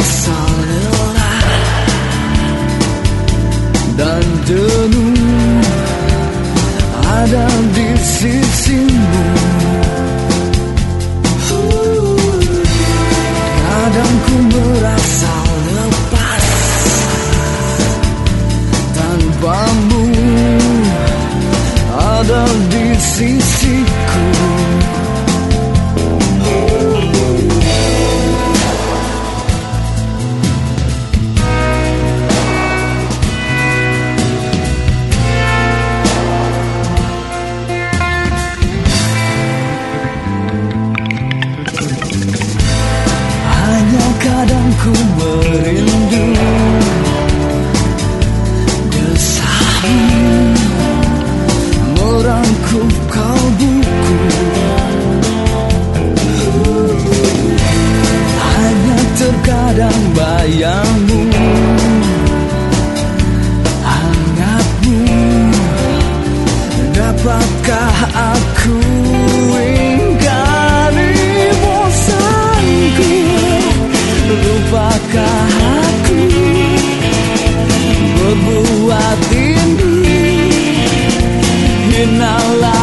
rasa dan jenuh ada Kadang ku merindu Desahmu Merangkup kau Now. our.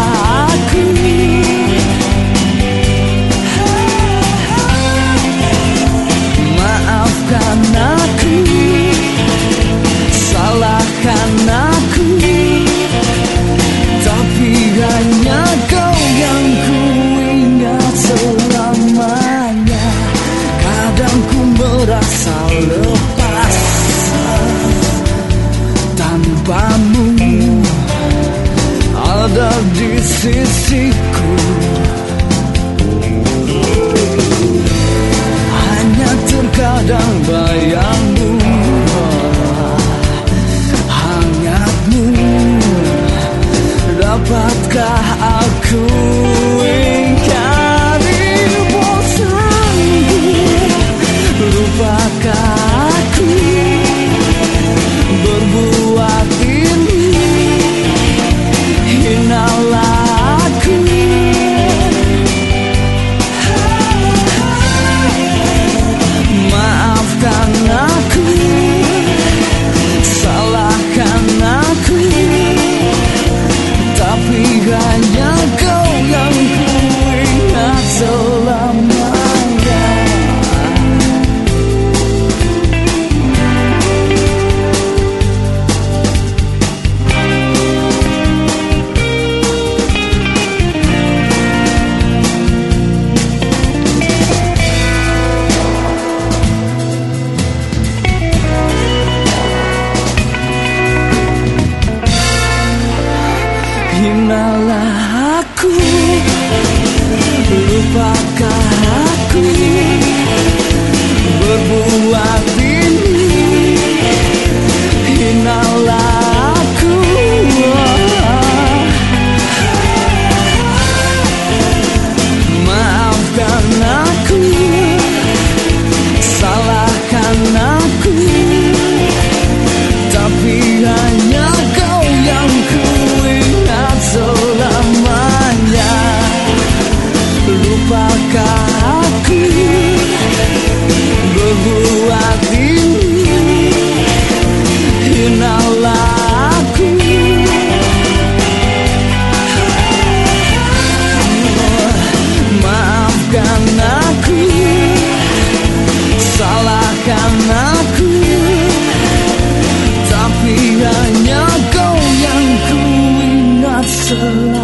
sisiku. Hanya terkadang bayang aku. Lupakah aku. Berbuat ini. Hinalah aku. Salahkan aku. Tapi hanya kau yang ku ingat selalu